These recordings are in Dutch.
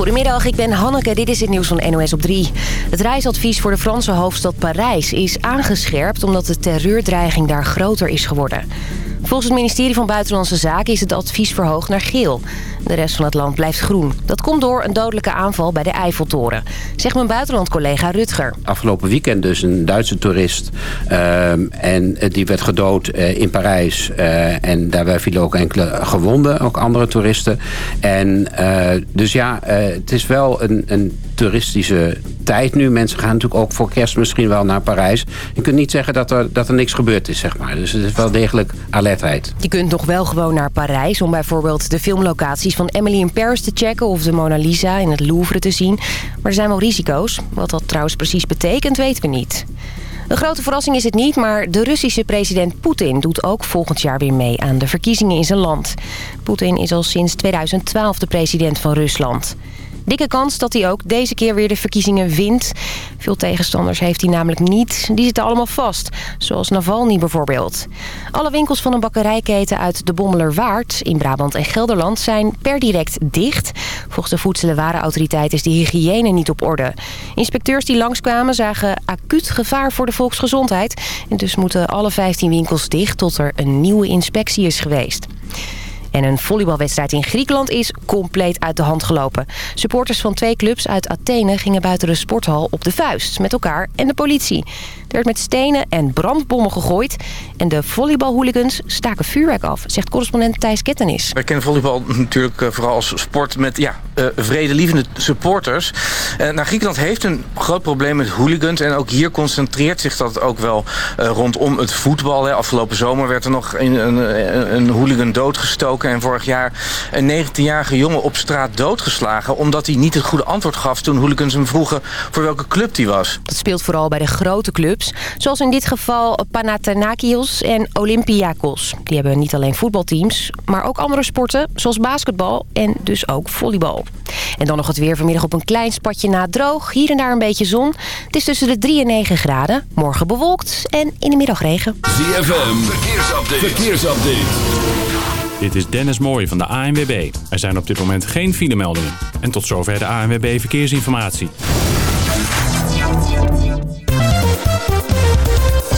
Goedemiddag, ik ben Hanneke. Dit is het nieuws van NOS op 3. Het reisadvies voor de Franse hoofdstad Parijs is aangescherpt... omdat de terreurdreiging daar groter is geworden. Volgens het ministerie van Buitenlandse Zaken is het advies verhoogd naar geel. De rest van het land blijft groen. Dat komt door een dodelijke aanval bij de Eiffeltoren. Zegt mijn buitenlandcollega Rutger. Afgelopen weekend dus een Duitse toerist. Ehm, en die werd gedood eh, in Parijs. Uh, en daarbij vielen ook enkele gewonden. Ook andere toeristen. En uh, dus ja, het is wel een, een toeristische tijd nu. Mensen gaan natuurlijk ook voor kerst misschien wel naar Parijs. Je kunt niet zeggen dat er, dat er niks gebeurd is, zeg maar. Dus het is wel degelijk alertheid. Je kunt nog wel gewoon naar Parijs... om bijvoorbeeld de van Emily in Paris te checken... of de Mona Lisa in het Louvre te zien. Maar er zijn wel risico's. Wat dat trouwens precies betekent, weten we niet. Een grote verrassing is het niet, maar de Russische president Poetin doet ook volgend jaar weer mee aan de verkiezingen in zijn land. Poetin is al sinds 2012 de president van Rusland. Dikke kans dat hij ook deze keer weer de verkiezingen wint. Veel tegenstanders heeft hij namelijk niet. Die zitten allemaal vast, zoals Navalny bijvoorbeeld. Alle winkels van een bakkerijketen uit de Bommelerwaard in Brabant en Gelderland zijn per direct dicht. Volgens de Voedsel- is de hygiëne niet op orde. Inspecteurs die langskwamen zagen acuut gevaar voor de volksgezondheid. En dus moeten alle 15 winkels dicht tot er een nieuwe inspectie is geweest. En een volleybalwedstrijd in Griekenland is compleet uit de hand gelopen. Supporters van twee clubs uit Athene gingen buiten de sporthal op de vuist... met elkaar en de politie. Er werd met stenen en brandbommen gegooid. En de volleybalhooligans staken vuurwerk af, zegt correspondent Thijs Kettenis. Wij kennen volleybal natuurlijk eh, vooral als sport met ja, uh, vredelievende supporters. Uh, nou, Griekenland heeft een groot probleem met hooligans. En ook hier concentreert zich dat ook wel uh, rondom het voetbal. Hè. Afgelopen zomer werd er nog een, een, een hooligan doodgestoken. En vorig jaar een 19-jarige jongen op straat doodgeslagen... omdat hij niet het goede antwoord gaf toen hooligans hem vroegen voor welke club hij was. Dat speelt vooral bij de grote clubs. Zoals in dit geval Panathinaikos en Olympiakos. Die hebben niet alleen voetbalteams, maar ook andere sporten... zoals basketbal en dus ook volleybal. En dan nog het weer vanmiddag op een klein spatje na droog. Hier en daar een beetje zon. Het is tussen de 3 en 9 graden. Morgen bewolkt en in de middag regen. ZFM, verkeersupdate. verkeersupdate. Dit is Dennis Mooij van de ANWB. Er zijn op dit moment geen filemeldingen. En tot zover de ANWB Verkeersinformatie.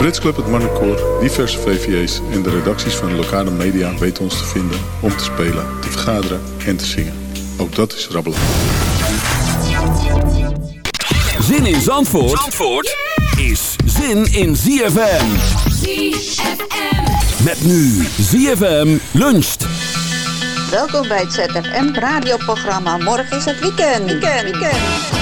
Brits Club, het Marnecoor, diverse VVA's en de redacties van de lokale media weten ons te vinden om te spelen, te vergaderen en te zingen. Ook dat is rabbelen. Zin in Zandvoort, Zandvoort is zin in ZFM. ZFM. Met nu ZFM luncht. Welkom bij het ZFM radioprogramma. Morgen is het weekend. Weekend, weekend.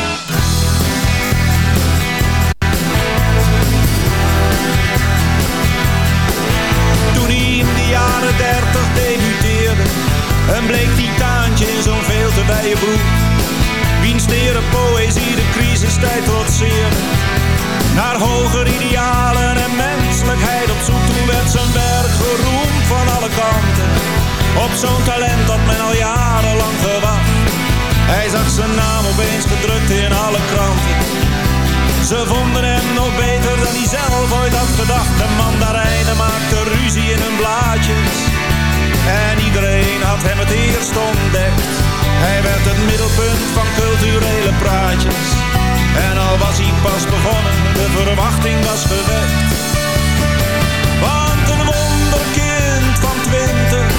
Bleek titaantje in zo'n veel te wijde broek. Wiens tere poëzie de crisistijd trotseerde. Naar hoger idealen en menselijkheid op zoek. Toen werd zijn werk geroemd van alle kanten. Op zo'n talent dat men al jarenlang gewacht. Hij zag zijn naam opeens gedrukt in alle kranten. Ze vonden hem nog beter dan hij zelf ooit had gedacht. De mandarijnen maakten ruzie in hun blaadjes. En iedereen had hem het eerst ontdekt. Hij werd het middelpunt van culturele praatjes. En al was hij pas begonnen, de verwachting was gewekt. Want een wonderkind van twintig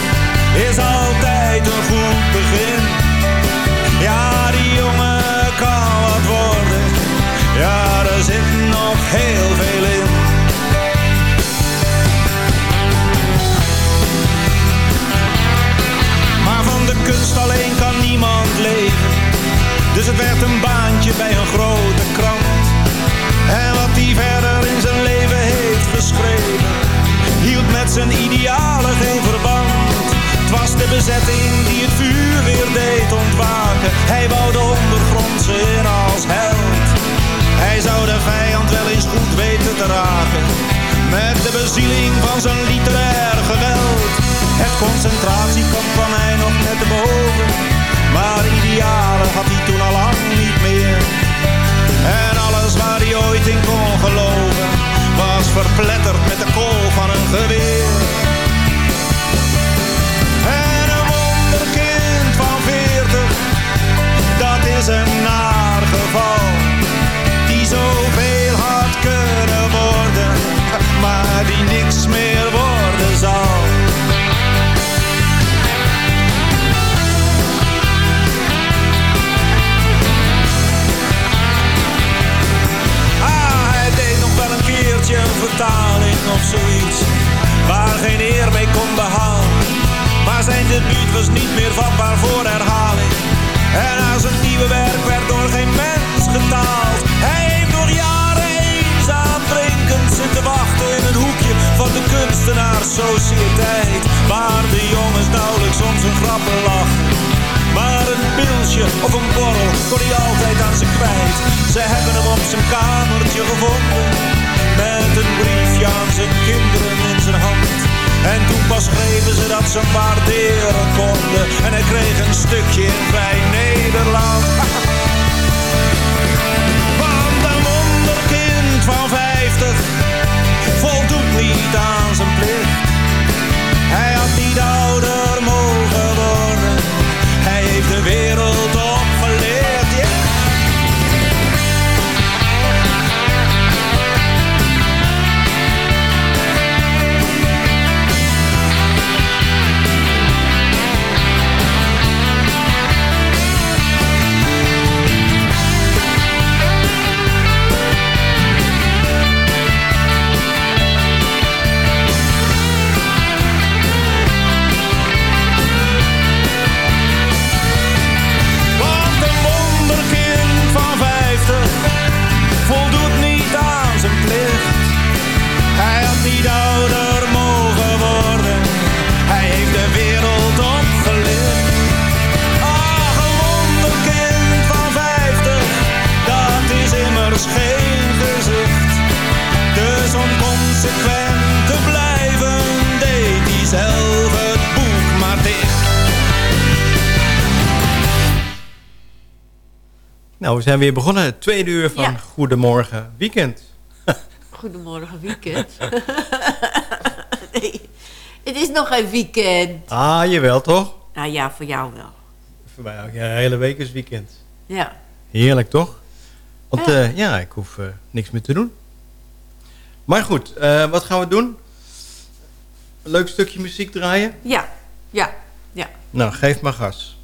is altijd een goed begin. Ja, die jongen kan wat worden ja, er zit nog heel veel in. kunst alleen kan niemand leven. Dus het werd een baantje bij een grote krant. En wat hij verder in zijn leven heeft geschreven, hield met zijn idealen geen verband. Het was de bezetting die het vuur weer deed ontwaken. Hij bouwde de ondergrondse in als held. Hij zou de vijand wel eens goed weten te raken. Met de bezieling van zijn literair geweld. Het concentratiekamp van mij nog net boven we zijn weer begonnen. Het tweede uur van. Goedemorgen Weekend. Goedemorgen Weekend. nee, het is nog geen weekend. Ah, jawel toch? Nou ja, voor jou wel. Voor mij ook. Ja, de hele week is weekend. Ja. Heerlijk toch? Want ja, eh, ja ik hoef eh, niks meer te doen. Maar goed, eh, wat gaan we doen? Een leuk stukje muziek draaien? Ja, ja, ja. Nou, geef maar gas.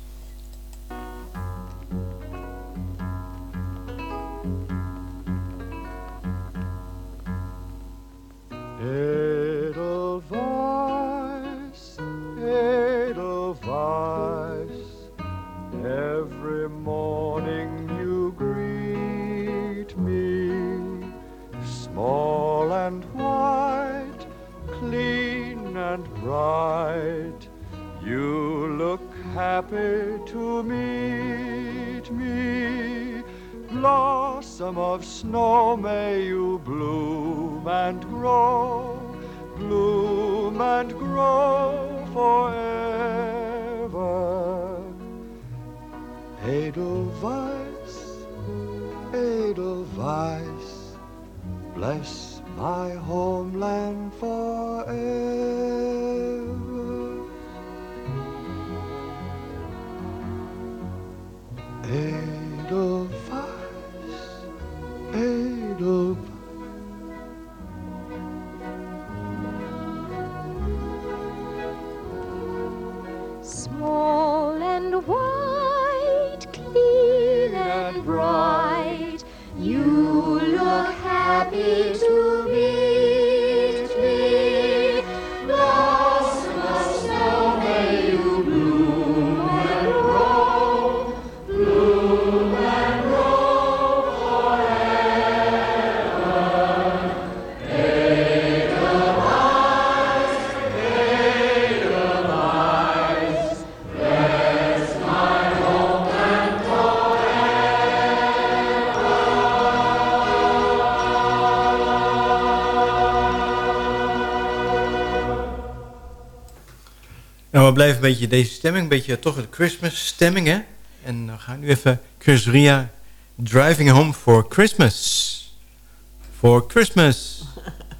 You look happy to meet me. Blossom of snow, may you bloom and grow, bloom and grow forever. Edelweiss, Edelweiss, bless my homeland forever. Beetje deze stemming, een beetje toch de Christmas stemming, hè? En we gaan nu even Chris Ria Driving Home for Christmas. For Christmas.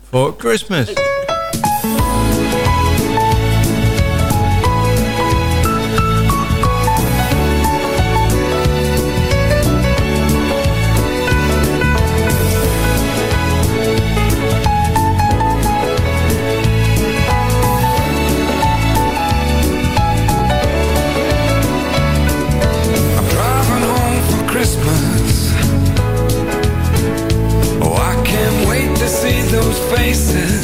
For Christmas. Faces.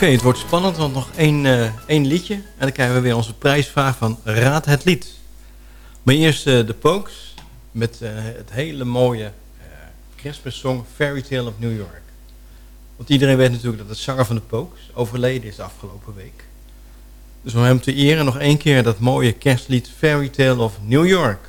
Oké, het wordt spannend, want nog één, eh, één liedje. En dan krijgen we weer onze prijsvraag van Raad het Lied. Maar eerst eh, de Pokes met eh, het hele mooie eh kerstmissong Fairy Tale of New York. Want iedereen weet natuurlijk dat het zanger van de Pokes overleden is afgelopen week. Dus om hem te eren nog één keer dat mooie kerstlied Fairy Tale of New York.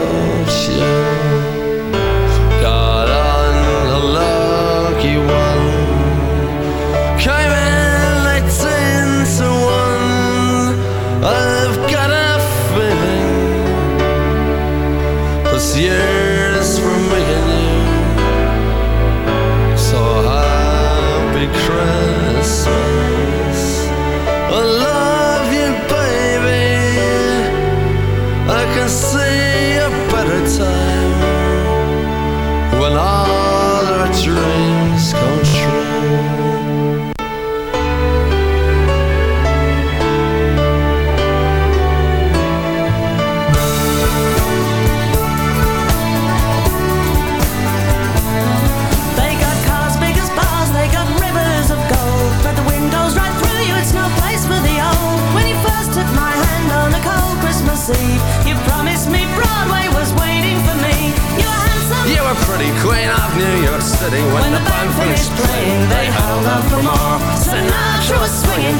visiting. When, when the band finished playing, they held out for more. Sinatra was swinging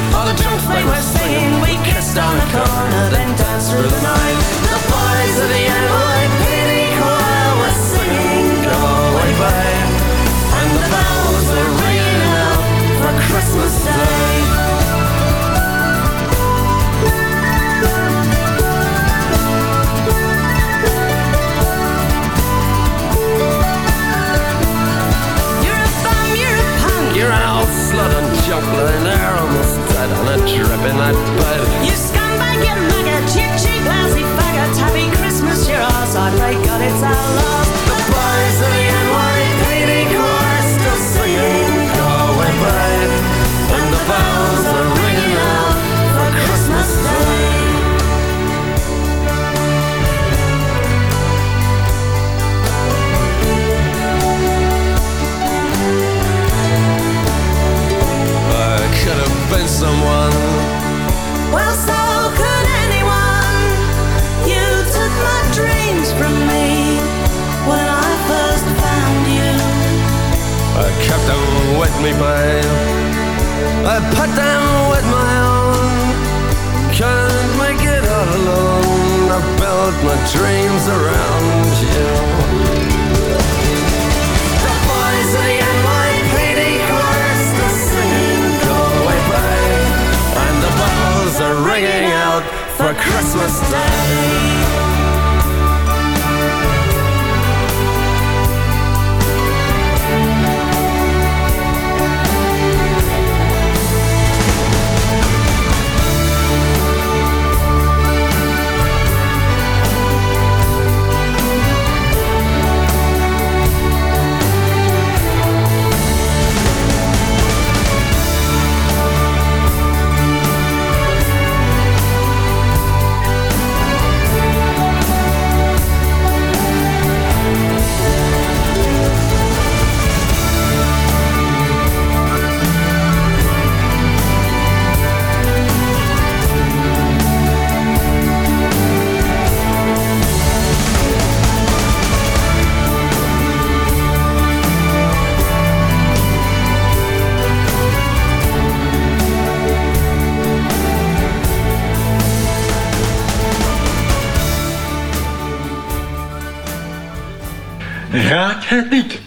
panic.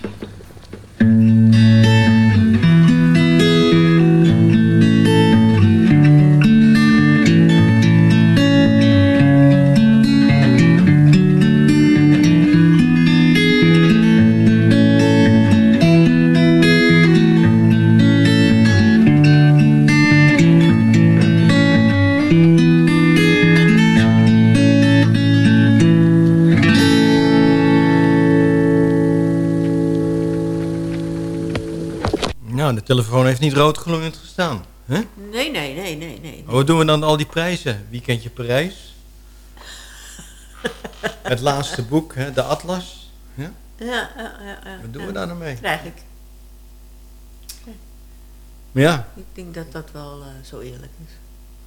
telefoon heeft niet rood gloeiend gestaan. hè? Nee, nee, nee, nee, nee. Oh, wat doen we dan al die prijzen? Weekendje Parijs. het laatste boek, hè? de Atlas. Ja? Ja, ja, ja, ja. Wat doen we daar nou mee? Krijg ik. Ja. Ik denk dat dat wel eh, zo eerlijk is.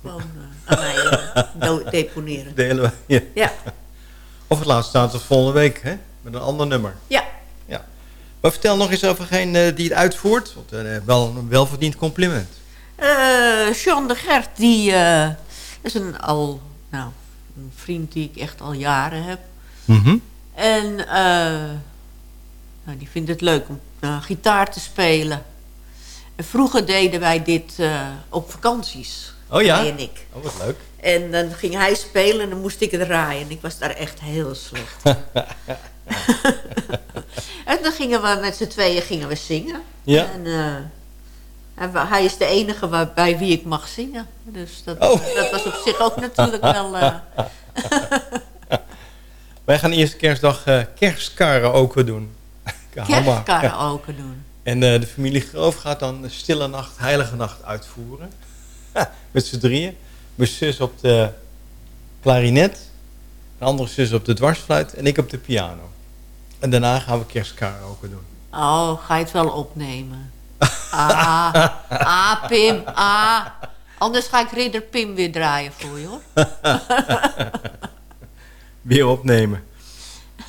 Gewoon uh, aan mij uh, deponeren. Delen we. ja. Of het laatste staat volgende week, hè? Met een ander nummer. Ja. Vertel nog eens over degene eh, die het uitvoert. Want, eh, wel een welverdiend compliment. Uh, de Gert, die is een, al, nou, een vriend die ik echt al jaren heb. Mhm. En nou, die vindt het leuk om gitaar te spelen. En vroeger deden wij dit op vakanties. Oh ja? Hij en ik. Oh, wat leuk. En dan ging hij spelen en dan moest ik draaien. En ik was daar echt heel slecht. en dan gingen we met z'n tweeën gingen we zingen. Ja. En, eh, hij is de enige waar, bij wie ik mag zingen. Dus dat, Oh. dat was op zich ook natuurlijk wel... eh, Wij gaan eerste kerstdag eh kerstkaraoke doen. Kerstkaraoke doen. En de familie Groof gaat dan de Stille Nacht, Heilige Nacht uitvoeren. Met z'n drieën. Mijn zus op de klarinet. Een andere zus op de dwarsfluit. En ik op de piano. En daarna gaan we kerstkaraoke doen. Oh, ga je het wel opnemen? Ah, ah, Pim, ah. Anders ga ik Ridder Pim weer draaien voor je, hoor. Weer opnemen.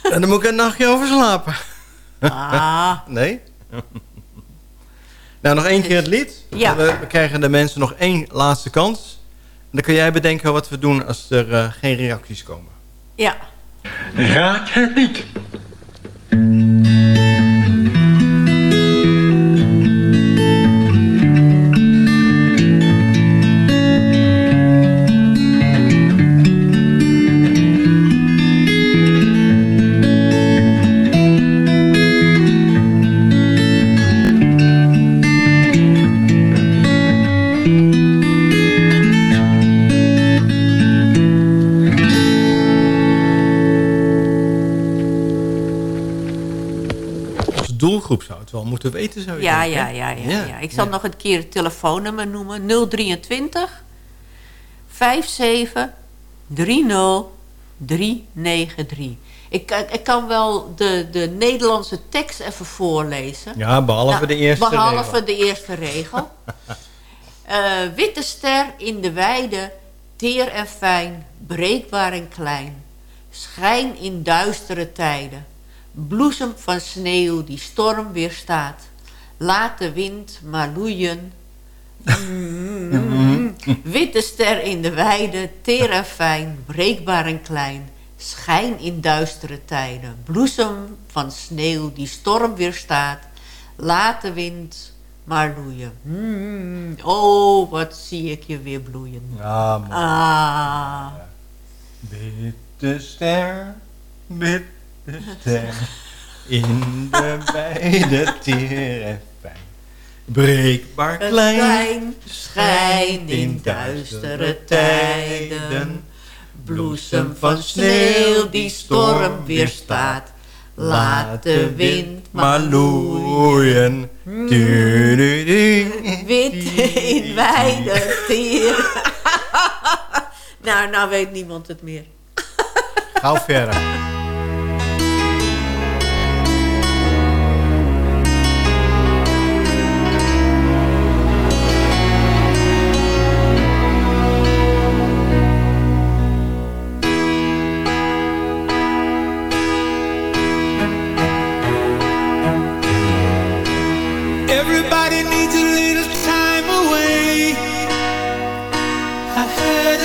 En dan moet ik een nachtje over slapen. Ah. Nee? nou, nog één keer het lied. Ja. We, we krijgen de mensen nog één laatste kans. En dan kun jij bedenken wat we doen als er eh, geen reacties komen. Ja. Raad het niet. Onze doelgroep zou het wel moeten weten, zou je Ja, denken, ja, ja, ja, ja. Ik zal nog een keer het telefoonnummer noemen. 023 57 30 393. Ik, ik, ik kan wel de, de Nederlandse tekst even voorlezen. Ja, behalve Nou, de eerste Behalve regel. de eerste regel. Eh, witte ster in de weide, teer en fijn, breekbaar en klein. Schijn in duistere tijden. Bloesem van sneeuw die storm weerstaat. Laat de wind maar loeien. Mm. Witte ster in de weide, teer en fijn, breekbaar en klein. Schijn in duistere tijden. Bloesem van sneeuw die storm weerstaat. Laat de wind maar loeien. Mm. Oh, wat zie ik je weer bloeien. Ja. Ah. Witte ster, witte ster, in de beide teer en fijn. Breekbaar klein, klein schijn in duistere tijden. Bloesem van sneeuw die storm weerstaat. Laat de wind maar loeien. Du, du, du. Wit in wijde tier. nou, nou weet niemand het meer. Gauw verder.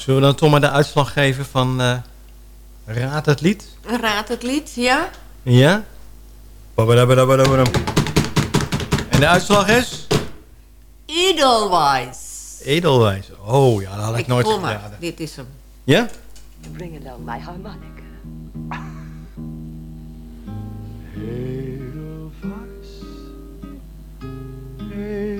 Zullen we dan toch maar de uitslag geven van eh, Raad het lied? Raad het lied, ja? Ja? En de uitslag is? Edelweiss. Edelwijs. Oh ja, dat had ik, Ik nooit geraden. Dit is hem. Ja? Bring along my harmonica. Edelweiss, Edelweiss,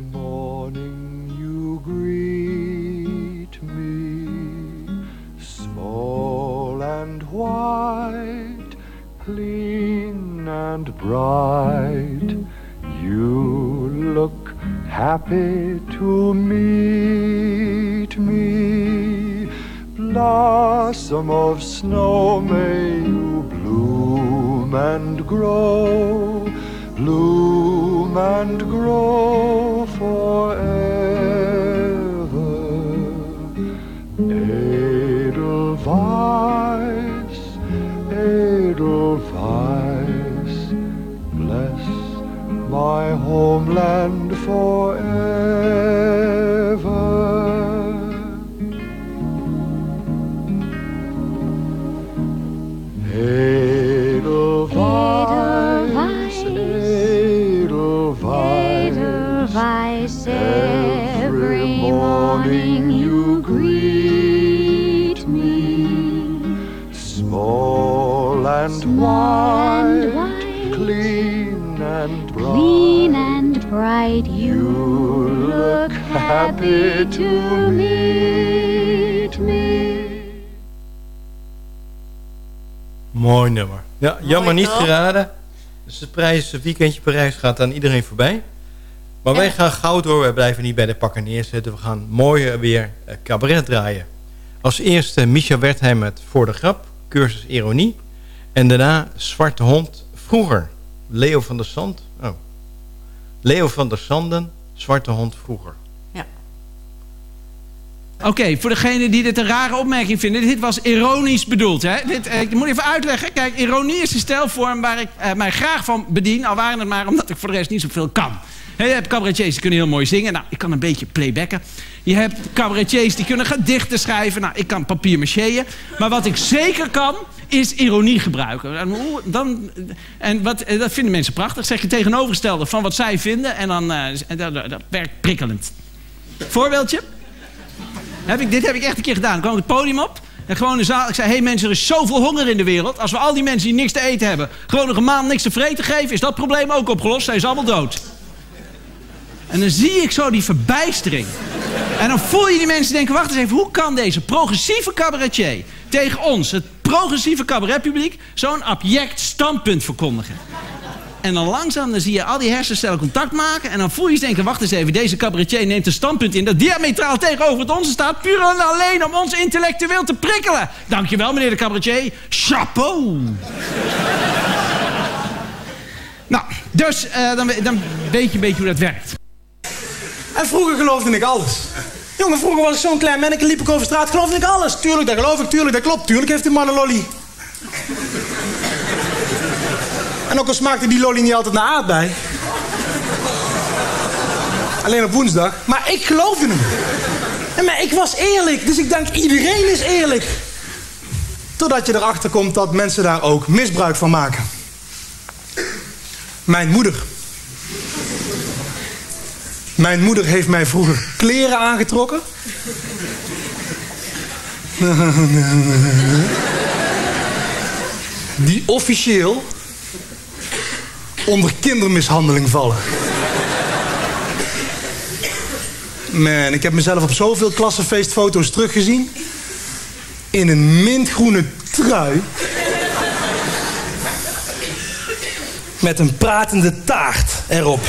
morning you greet me, small and white, clean and bright. You look happy to meet me. Blossom of snow, may you bloom and grow, bloom and grow forever. Edelweiss, Edelweiss, bless my homeland forever. And white, clean and bright. clean and bright. You look happy to meet me. Mooi nummer. Ja, jammer Mooi, niet geraden. Dus de prijs, het weekendje Parijs gaat aan iedereen voorbij. Maar wij gaan gauw door. Wij blijven niet bij de pakken neerzetten. We gaan mooi weer eh, cabaret draaien. Als eerste Micha Wertheim met Voor de Grap. Cursus Ironie. En daarna Zwarte Hond vroeger. Leo van der Sand. Oh. Leo van der Sanden. Zwarte Hond vroeger. Oké, voor degene die dit een rare opmerking vinden. Dit was ironisch bedoeld. Hè? Dit, eh, ik moet even uitleggen. Kijk, ironie is een stijlvorm waar ik eh, mij graag van bedien. Al waren het maar omdat ik voor de rest niet zoveel kan. Je hebt cabaretiers die kunnen heel mooi zingen. Nou, ik kan een beetje playbacken. Je hebt cabaretiers die kunnen gedichten schrijven. Nou, ik kan papier macheën. Maar wat ik zeker kan, is ironie gebruiken. En Dan, en wat, eh, dat vinden mensen prachtig. Zeg je tegenovergestelde van wat zij vinden. En dan eh, dat, werkt prikkelend. Voorbeeldje? Heb ik, dit heb ik echt een keer gedaan. Ik kwam het podium op. En gewoon een zaal. Ik zei: hey mensen, er is zoveel honger in de wereld. Als we al die mensen die niks te eten hebben. gewoon nog een maand niks te vreten geven. is dat probleem ook opgelost. Zijn ze allemaal dood. En dan zie ik zo die verbijstering. En dan voel je die mensen denken: wacht eens even. Hoe kan deze progressieve cabaretier tegen ons, het progressieve cabaretpubliek zo'n abject standpunt verkondigen. En dan langzaam dan zie je al die hersencellen contact maken... en dan voel je eens denken, wacht eens even... deze cabaretier neemt een standpunt in dat diametraal tegenover het onze staat... puur en alleen om ons intellectueel te prikkelen. Dankjewel, meneer de cabaretier. Chapeau. nou, dus eh, dan, dan weet je een beetje hoe dat werkt. En vroeger geloofde ik alles. Jongen, vroeger was ik zo'n klein manneke, liep ik over straat, geloofde ik alles. Tuurlijk, dat geloof ik, tuurlijk, dat klopt. Tuurlijk heeft die man een lolly. En ook al smaakte die lolly niet altijd naar aardbei. Alleen op woensdag. Maar ik geloofde hem. En maar ik was eerlijk, dus ik denk iedereen is eerlijk. Totdat je erachter komt dat mensen daar ook misbruik van maken. Mijn moeder. Mijn moeder heeft mij vroeger kleren aangetrokken. Die officieel onder kindermishandeling vallen. Man, ik heb mezelf op zoveel klassenfeestfoto's teruggezien. In een mintgroene trui. Met een pratende taart erop.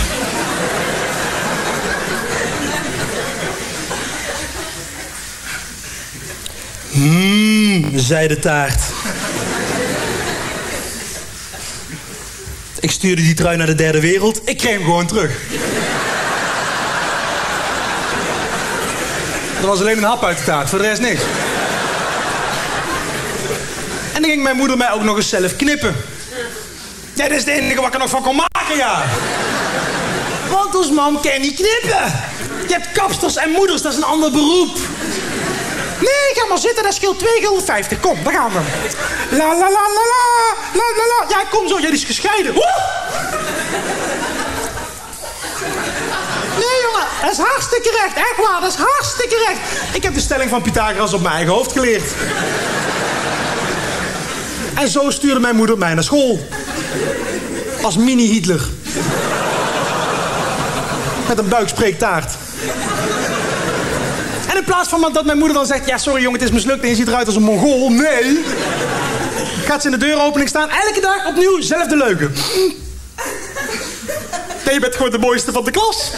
Mmm, zei de taart. Ik stuurde die trui naar de derde wereld. Ik kreeg hem gewoon terug. Er was alleen een hap uit de taart, voor de rest niks. En dan ging mijn moeder mij ook nog eens zelf knippen. Ja, dat is het enige wat ik er nog van kon maken, ja. Want als mam kan niet knippen. Je hebt kapsters en moeders, dat is een ander beroep. Nee, ga maar zitten, dat scheelt 2 gulden 50. Kom, daar gaan we. La la la la la, la la la. Ja, kom zo, jij is gescheiden. Nee, jongen, dat is hartstikke recht. Echt waar, dat is hartstikke recht. Ik heb de stelling van Pythagoras op mijn eigen hoofd geleerd. En zo stuurde mijn moeder mij naar school. Als mini-Hitler. Met een buikspreektaart. Plaats van dat mijn moeder dan zegt... Ja, sorry jongen, het is mislukt en je ziet eruit als een mongool. Nee. Gaat ze in de deuropening staan. Elke dag opnieuw, zelfde leuke. Nee, je bent gewoon de mooiste van de klas.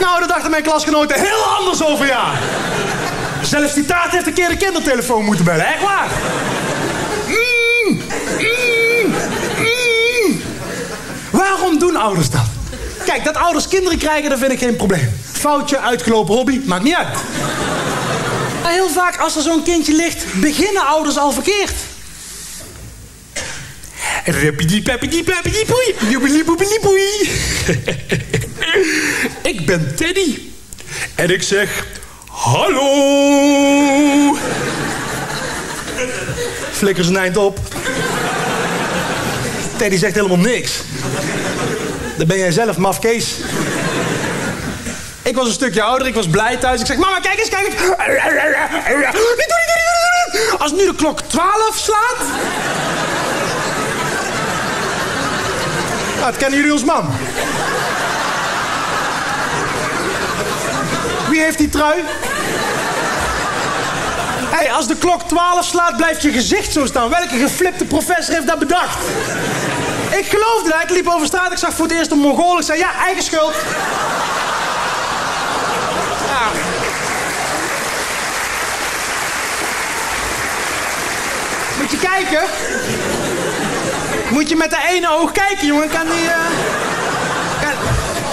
Nou, dat dachten mijn klasgenoten heel anders over ja. Zelfs die taart heeft een keer de kindertelefoon moeten bellen. Echt waar. Mm, mm, mm. Waarom doen ouders dat? Kijk, dat ouders kinderen krijgen, dat vind ik geen probleem. Foutje, uitgelopen hobby, maakt niet uit. Maar heel vaak als er zo'n kindje ligt, beginnen ouders al verkeerd. Ik ben Teddy. En ik zeg... Hallo. Flikker zijn eind op. Teddy zegt helemaal niks. Dan ben jij zelf mafkees. Ik was een stukje ouder, ik was blij thuis. Ik zeg, mama, kijk eens, kijk eens. Als nu de klok 12 slaat... Nou, dat kennen jullie ons man. Wie heeft die trui? Hey, als de klok 12 slaat, blijft je gezicht zo staan. Welke geflipte professor heeft dat bedacht? Ik geloofde dat. Ik liep over straat, ik zag voor het eerst een Mongool. Ik zei, ja, eigen schuld. Ja. Moet je kijken. Moet je met de ene oog kijken, jongen. Kan die... eh,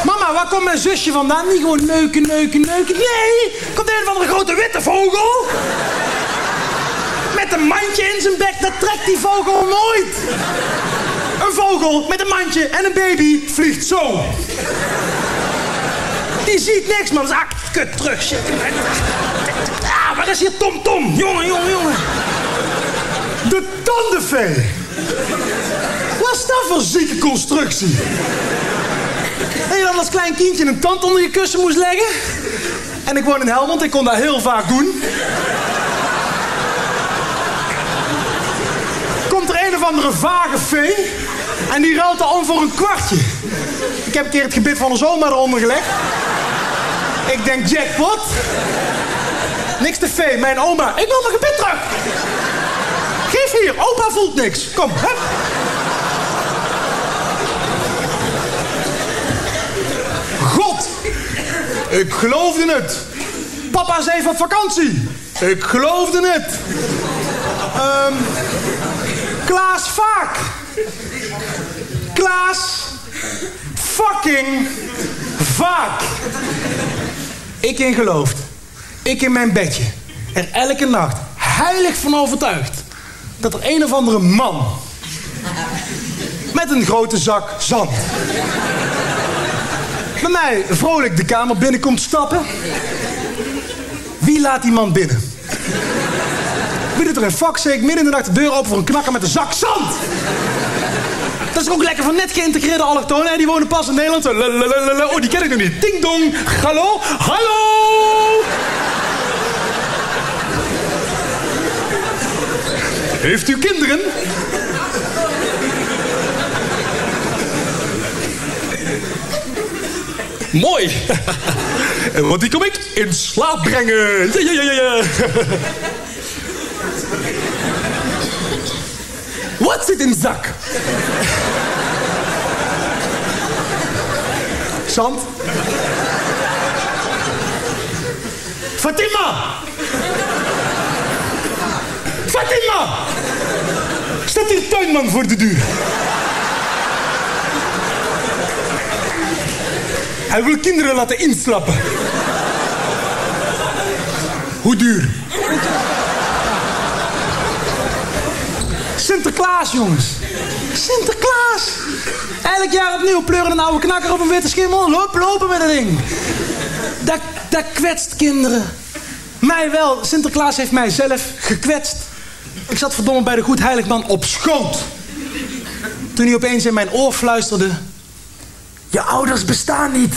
Mama, waar komt mijn zusje vandaan? Niet gewoon neuken, neuken, neuken. Nee, komt een van de grote witte vogel. Met een mandje in zijn bek, dat trekt die vogel nooit. Een vogel met een mandje en een baby vliegt zo. Die ziet niks, man. Ah, kut, terug. Ah, waar is hier Tom Tom? Jongen, jongen, jongen. De tandenvee. Wat is dat voor zieke constructie? En je dan als klein kindje een tand onder je kussen moest leggen? En ik woon in Helmond, ik kon dat heel vaak doen. Komt er een of andere vage vee en die ruilt al voor een kwartje. Ik heb een keer het gebit van een oma eronder gelegd. Ik denk, jackpot. Niks te vee, mijn oma. Ik wil mijn gebit terug. Hier, opa voelt niks. Kom, hup. God, ik geloofde het. Papa is even op vakantie. Ik geloofde het. Ehm Klaas Vaak. Klaas fucking Vaak. Ik in geloofd. Ik in mijn bedje. Er elke nacht heilig van overtuigd dat er een of andere man met een grote zak zand bij mij vrolijk de kamer binnenkomt stappen. Wie laat die man binnen? Wie doet er een vak, ik midden in de nacht de deur open voor een knakker met een zak zand? Dat is ook lekker van net geïntegreerde allochtonen. Die wonen pas in Nederland. Oh, die ken ik nog niet. Ding dong. Hallo? Hallo? Heeft u kinderen? Mooi. Want die kom ik in slaap brengen. Wat zit in zak? Zand? Fatima! Fatima! Staat hier tuinman voor de deur? Hij wil kinderen laten inslappen. Hoe duur? Sinterklaas, jongens. Sinterklaas. Elk jaar opnieuw pleuren een oude knakker op een witte schimmel. Loop, lopen met dat ding. Dat, dat kwetst kinderen. Mij wel. Sinterklaas heeft mij zelf gekwetst. Ik zat verdomme bij de goed heiligman op schoot. Toen hij opeens in mijn oor fluisterde... Je ouders bestaan niet.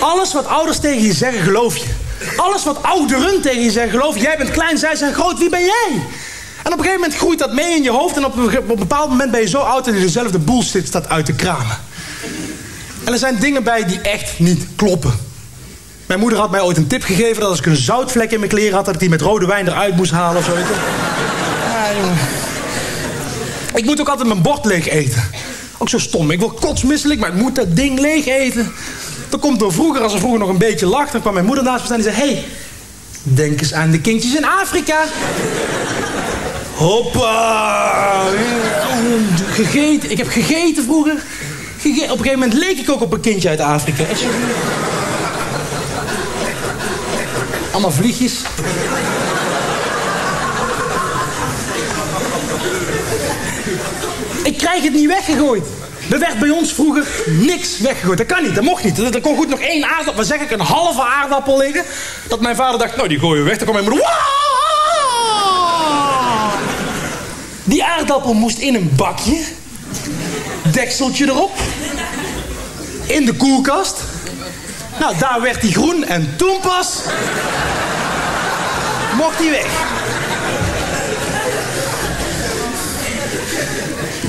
Alles wat ouders tegen je zeggen, geloof je. Alles wat ouderen tegen je zeggen, geloof je. Jij bent klein, zij zijn groot, wie ben jij? En op een gegeven moment groeit dat mee in je hoofd... en op een, bepaald moment ben je zo oud... dat je dezelfde bullshit staat uit te kramen. En er zijn dingen bij die echt niet kloppen. Mijn moeder had mij ooit een tip gegeven... dat als ik een zoutvlek in mijn kleren had... dat ik die met rode wijn eruit moest halen of zo. Ja, jongen. Ik moet ook altijd mijn bord leeg eten. Ook zo stom. Ik word kotsmisselijk, maar ik moet dat ding leeg eten. Dat komt door vroeger, als er vroeger nog een beetje lag... dan kwam mijn moeder naast me staan en zei... Hé, hey, denk eens aan de kindjes in Afrika. Hoppa! Gegeten. Ik heb gegeten vroeger. Gege- op een gegeven moment leek ik ook op een kindje uit Afrika. Allemaal vliegjes. Ik krijg het niet weggegooid. Er werd bij ons vroeger niks weggegooid. Dat kan niet, dat mocht niet. Er kon goed nog één aardappel, zeg ik, een halve aardappel liggen. Dat mijn vader dacht, nou die gooien we weg. Dan kwam mijn moeder! Die aardappel moest in een bakje. Dekseltje erop. In de koelkast. Nou, daar werd hij groen en toen pas... mocht hij weg.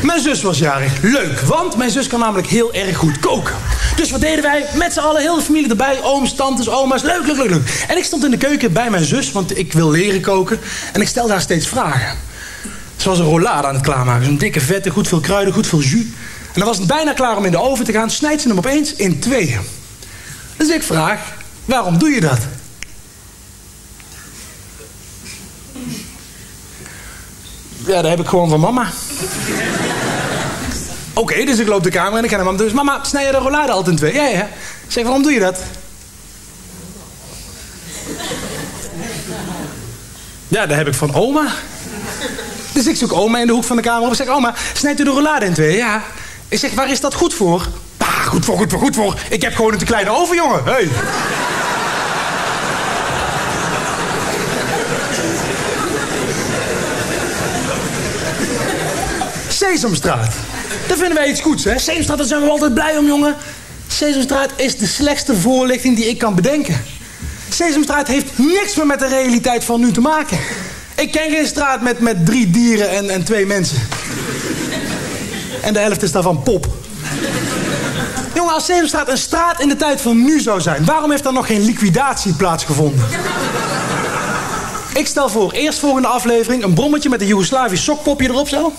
Mijn zus was jarig. Leuk, want mijn zus kan namelijk heel erg goed koken. Dus wat deden wij? Met z'n allen, heel de familie erbij. Ooms, tantes, oma's. Leuk, leuk, leuk, leuk. En ik stond in de keuken bij mijn zus, want ik wil leren koken. En ik stelde haar steeds vragen. Ze was een rollade aan het klaarmaken. Zo'n dikke vette, goed veel kruiden, goed veel jus. En dan was het bijna klaar om in de oven te gaan. Snijdt ze hem opeens in tweeën. Dus ik vraag, waarom doe je dat? Ja, dat heb ik gewoon van mama. Oké, dus ik loop de kamer en ik ga naar mama. Dus mama, snij je de rollade altijd in twee? Ja, ja. Ik zeg, waarom doe je dat? Ja, dat heb ik van oma. Dus ik zoek oma in de hoek van de kamer op. Ik zeg, oma, snijdt u de rollade in twee? Ja. Ik zeg, waar is dat goed voor? Goed voor, goed voor, goed voor. Ik heb gewoon een te kleine oven, jongen. Hey. Sesamstraat. Dat vinden wij iets goeds, hè? Sesamstraat, daar zijn we altijd blij om, jongen. Sesamstraat is de slechtste voorlichting die ik kan bedenken. Sesamstraat heeft niks meer met de realiteit van nu te maken. Ik ken geen straat met, met drie dieren en, en twee mensen. En de helft is daarvan pop. Jongen, als Sesamstraat een straat in de tijd van nu zou zijn... waarom heeft er nog geen liquidatie plaatsgevonden? Ik stel voor, eerst volgende aflevering... een brommetje met een Joegoslavisch sokpopje erop zo.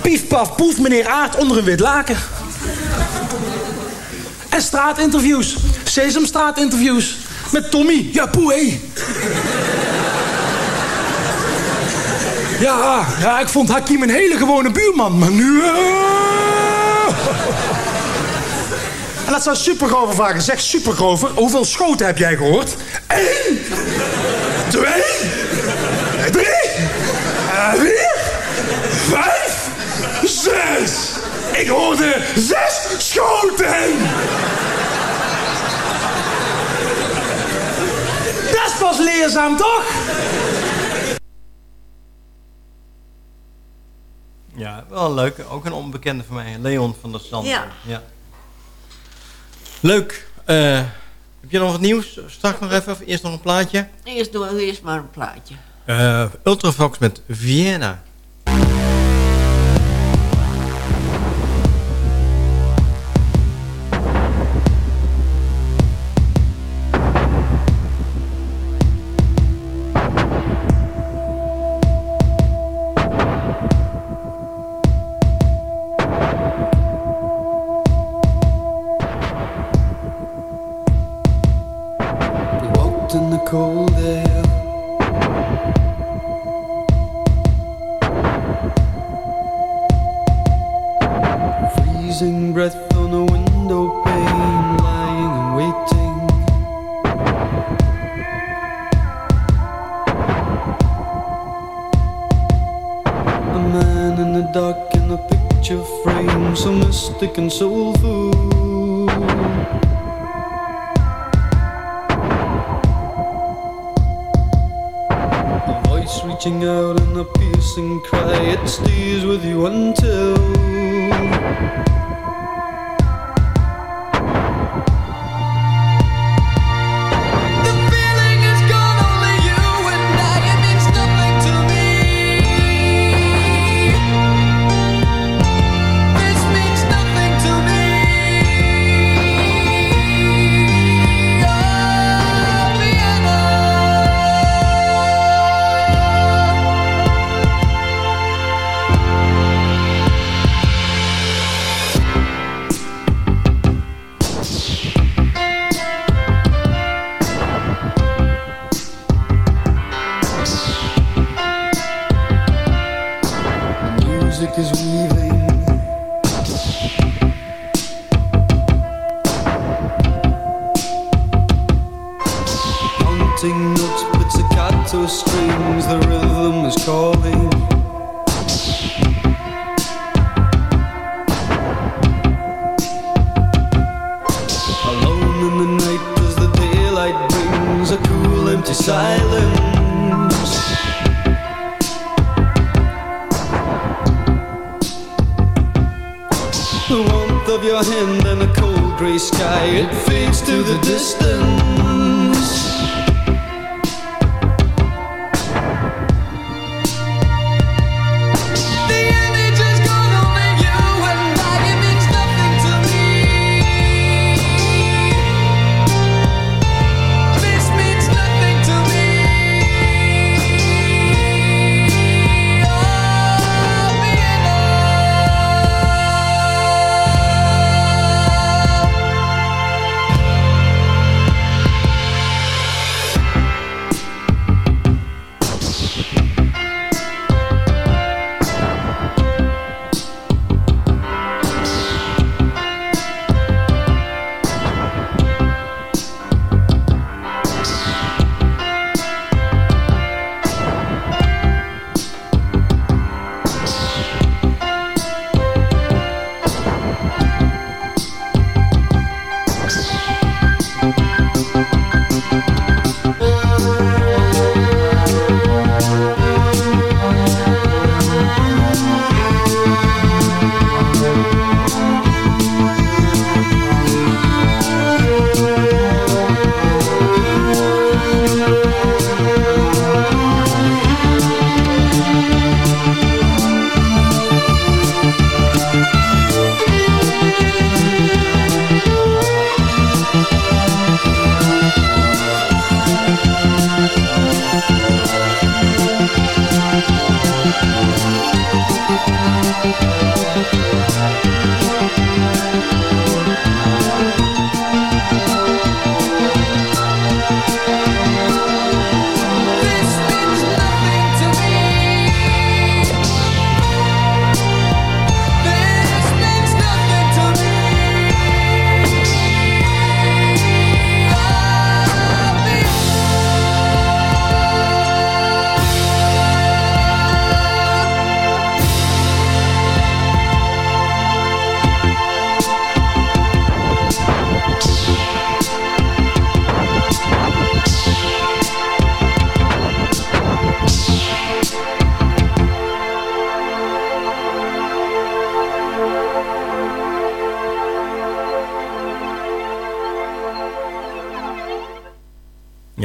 Pief, paf, poef, meneer Aard onder een wit laken. En straatinterviews. Sesamstraatinterviews. Met Tommy. Ja, poe. Ja, ja, ik vond Hakim een hele gewone buurman, maar nu... eh. En dat zou Supergrover vragen. Zeg Supergrover, hoeveel schoten heb jij gehoord? Eén, twee, drie, eh, vier, vijf, zes. Ik hoorde zes schoten. Dat is pas leerzaam, toch? Ja, wel leuk. Ook een onbekende van mij. Leon van der Sand. Ja. Leuk. Eh, heb je nog wat nieuws? Straks nog even. Of eerst nog een plaatje? Eerst doen we eerst maar een plaatje. Eh, Ultravox met Vienna.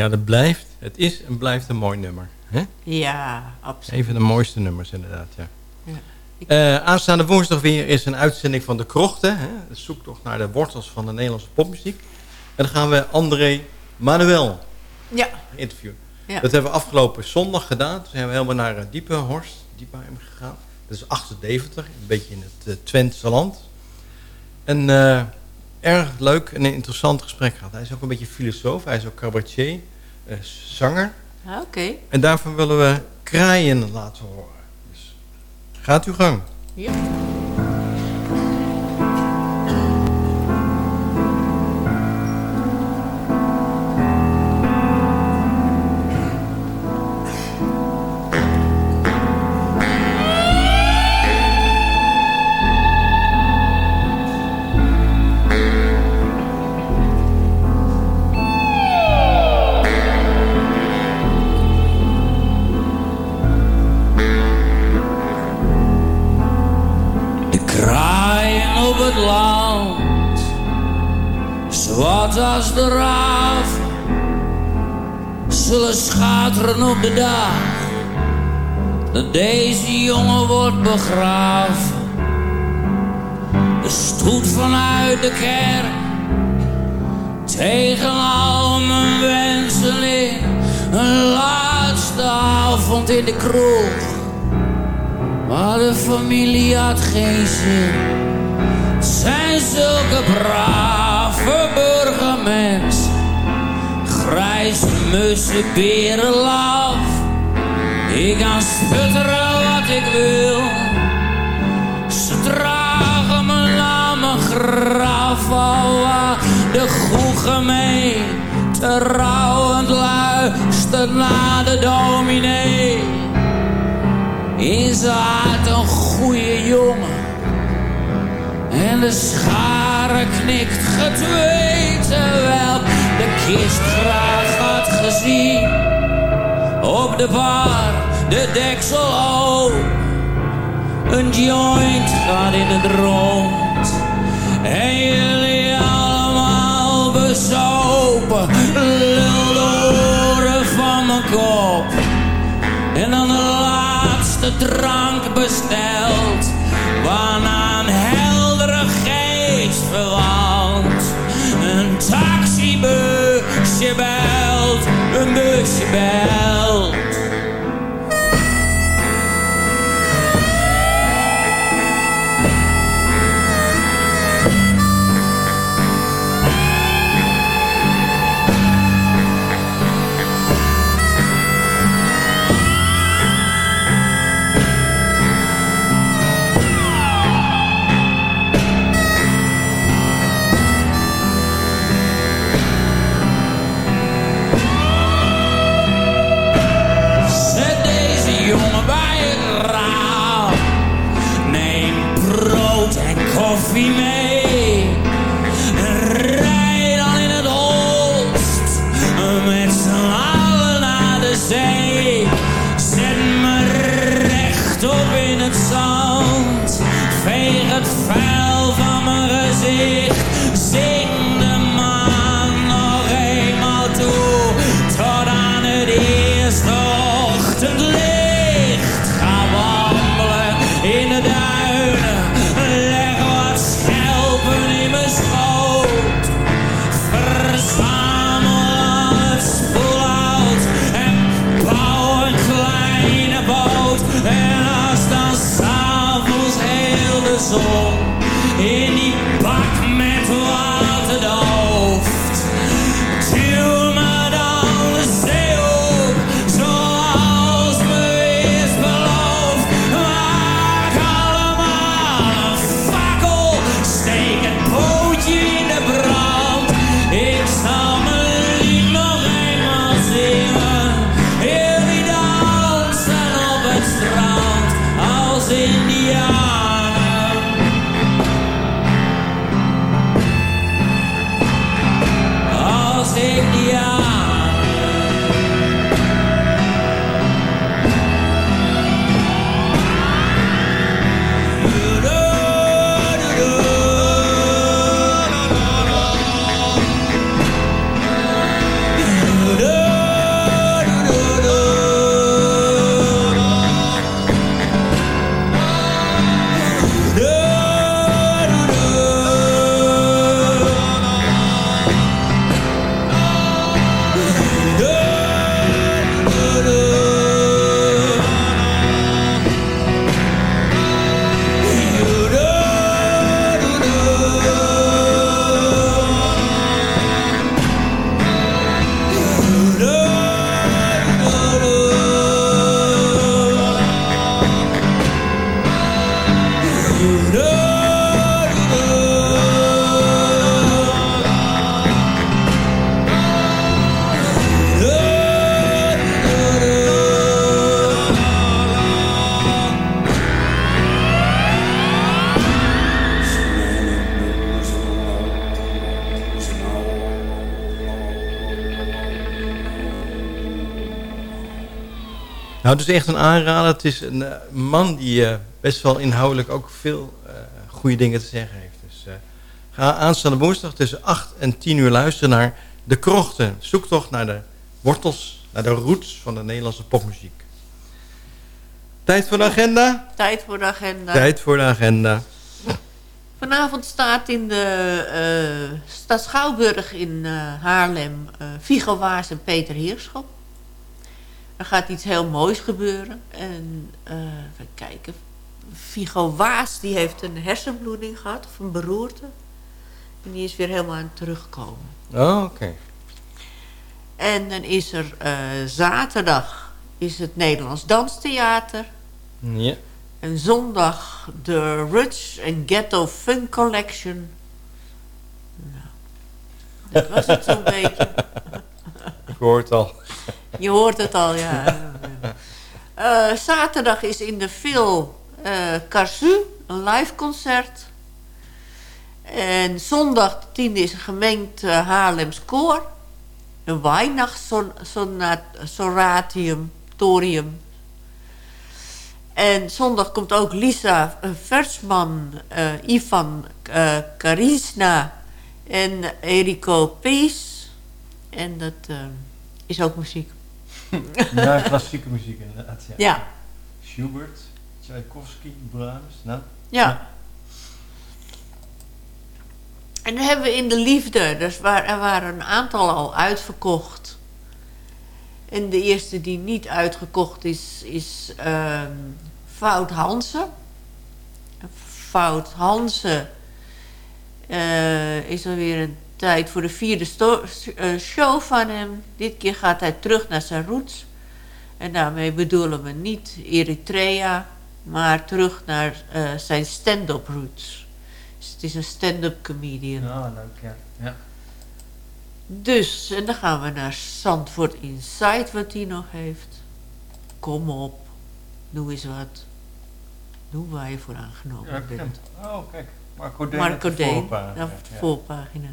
Ja, dat blijft. Het is en blijft een mooi nummer. Hè? Ja, absoluut. Een van de mooiste nummers inderdaad, ja. Ja. Eh, aanstaande woensdag weer is een uitzending van De Krochten. Hè? De zoektocht naar de wortels van de Nederlandse popmuziek. En dan gaan we André Manuel Ja. interviewen. Ja. Dat hebben we afgelopen zondag gedaan. Toen zijn we helemaal naar uh, Diepenhorst, Diepenheim gegaan. Dat is achter Deventer, een beetje in het uh, Twentse land. En eh, erg leuk en een interessant gesprek gehad. Hij is ook een beetje filosoof, hij is ook cabaretier, eh, zanger. Ah, Oké. En daarvan willen we kraaien laten horen. Dus gaat uw gang. Ja. Dat deze jongen wordt begraven. De stoet vanuit de kerk, tegen al mijn wensen in, een laatste avond in de kroeg. Maar de familie had geen zin. Het zijn zulke brave burgermensen. Grijze mussen, berenlaf. Ik kan sputteren wat ik wil. Ze dragen me naar mijn graf. De goe gemeente rouwend luistert naar de dominee is hart een goede jongen. En de schare knikt getweet terwijl de kist graag had gezien. Op de bar, de deksel open, een joint gaat in het rond. En jullie allemaal bezopen, lul de van mijn kop. En dan de laatste drank besteld, waarna een heldere geest verwant. Een taxibusje belt, een busje belt. Nou, het is echt een aanrader. Het is een eh, man die eh, best wel inhoudelijk ook veel eh goede dingen te zeggen heeft. Dus ga aanstaande woensdag tussen 8 en 10 uur luisteren naar De Krochten. Zoektocht naar de wortels, naar de roots van de Nederlandse popmuziek. Tijd voor de agenda? Tijd voor de agenda. Tijd voor de agenda. Vanavond staat in de eh stad Schouwburg in Haarlem Vigo Waas en Peter Heerschop. Er gaat iets heel moois gebeuren. En eh even kijken. Vigo Waas die heeft een hersenbloeding gehad of een beroerte. En die is weer helemaal aan het terugkomen. Oh, oké. En dan is er eh, zaterdag is het Nederlands Danstheater. Ja. En zondag de Roots and Ghetto Funk Collection. Nou, dat was het zo'n beetje. Ik hoor het al. Je hoort het al, ja. Eh, zaterdag is in de Phil eh Carzu een live concert. En zondag de tiende is een gemengd eh, Haarlems koor. Een Weihnacht son, sonat, soratium, torium. En zondag komt ook Lisa Versman, Ivan eh Karisna en Eriko Pees. En dat is ook muziek. Ja, klassieke muziek inderdaad. Ja. Ja. Schubert, Tchaikovsky, Brahms. Nou. Ja. En dan hebben we in de liefde, dus waar, er waren een aantal al uitverkocht. En de eerste die niet uitgekocht is, is ehm Fout Hansen. Fout Hansen eh, is alweer een tijd voor de vierde eh, show van hem. Dit keer gaat hij terug naar zijn roots. En daarmee bedoelen we niet Eritrea, maar terug naar eh, zijn stand-up roots. Dus het is een stand-up comedian. Ja, leuk, ja. ja. Dus, en dan gaan we naar Zandvoort Inside, wat hij nog heeft. Kom op, doe eens wat. Doe waar je voor aangenomen Ja, bent. Oh, kijk. Marco Deen. Marco de Deen, voorpagina. de voorpagina.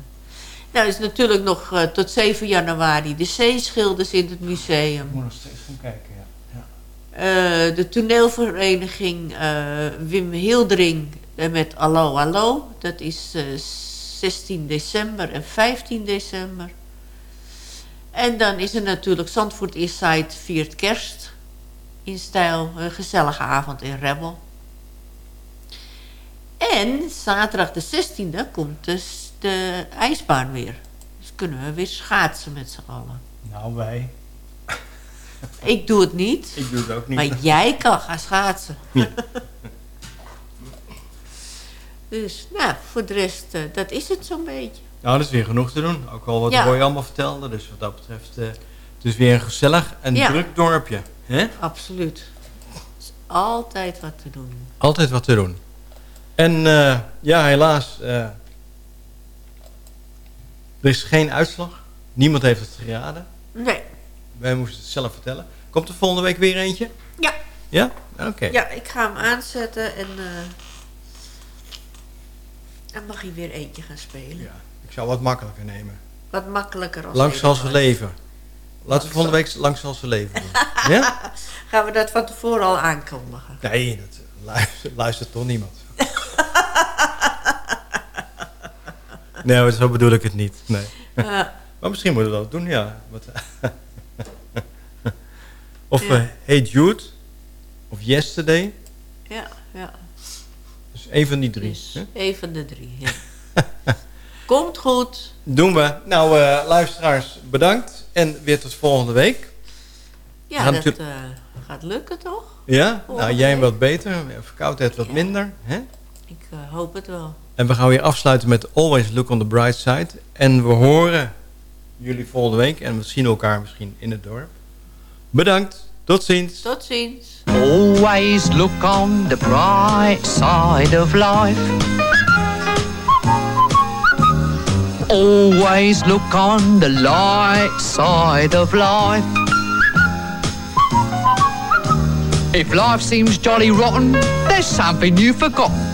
Nou, is natuurlijk nog eh, tot 7 januari de zeeschilders in het museum. Ik moet nog steeds gaan kijken, ja. ja. Eh, de toneelvereniging eh, Wim Hildering met Allo Allo. Dat is eh, 16 december en 15 december. En dan is er natuurlijk Zandvoort Eastside viert kerst. In stijl, een gezellige avond in Rebel. En zaterdag de 16e komt dus de ijsbaan weer. Dus kunnen we weer schaatsen met z'n allen. Nou, wij. Ik doe het niet. Ik doe het ook niet. Maar jij kan gaan schaatsen. Ja. dus, nou, voor de rest, eh, dat is het zo'n beetje. Nou, dat is weer genoeg te doen. Ook al wat Ja. Roy allemaal vertelde. Dus wat dat betreft, eh, het is weer een gezellig en Ja. druk dorpje. hè? Absoluut. Is altijd wat te doen. Altijd wat te doen. En eh, ja, helaas. Eh, er is geen uitslag. Niemand heeft het geraden. Nee. Wij moesten het zelf vertellen. Komt er volgende week weer eentje? Ja. Ja? Oké. Ja, ik ga hem aanzetten en eh, dan mag hij weer eentje gaan spelen. Ik zou wat makkelijker nemen. Wat makkelijker als Lang even zal ze wat. leven. Laten we volgende week lang zal ze leven doen. ja? Gaan we dat van tevoren al aankondigen? Nee, dat luistert, luistert toch niemand. nee, maar zo bedoel ik het niet. Nee. Ja. maar misschien moeten we dat doen, ja. Of Ja. eh, Hey Jude. Of Yesterday. Ja, ja. Dus één van die drie. Dus één van de drie, ja. Komt goed. Doen we. Nou, eh, luisteraars, bedankt. En weer tot volgende week. Ja, dat eh, gaat lukken toch? Ja? Nou, jij wat beter. Verkoudheid wat minder. Hè? Ik eh, hoop het wel. En we gaan weer afsluiten met Always Look on the Bright Side. En we horen jullie volgende week. En we zien elkaar misschien in het dorp. Bedankt. Tot ziens. Tot ziens. Always look on the bright side of life. Always look on the light side of life. If life seems jolly rotten, there's something you've forgotten,